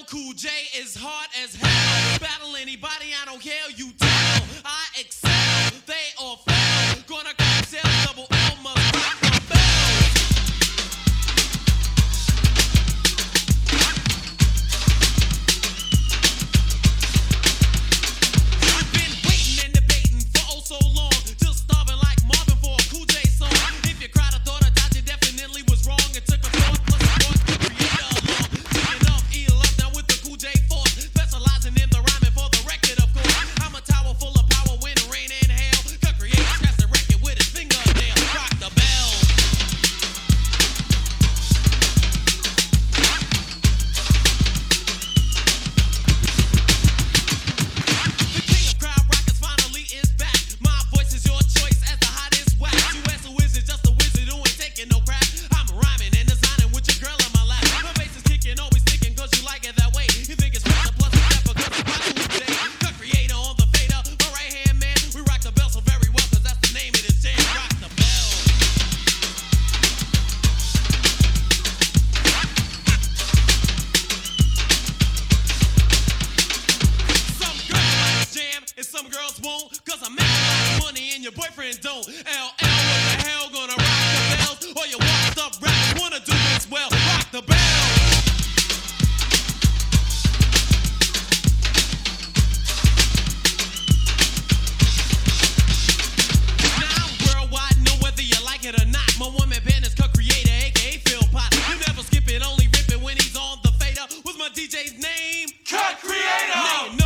LL Cool J is hard as hell. Battle anybody, I don't care. You. T- your boyfriend don't. LL, what the hell? Gonna rock the bells? Or you walked up rap? Wanna do this well? Rock the bells. Now I know whether you like it or not. My woman is Cut Creator, aka Phil You never skip it, only rip it when he's on the fader. What's my DJ's name? Cut Creator.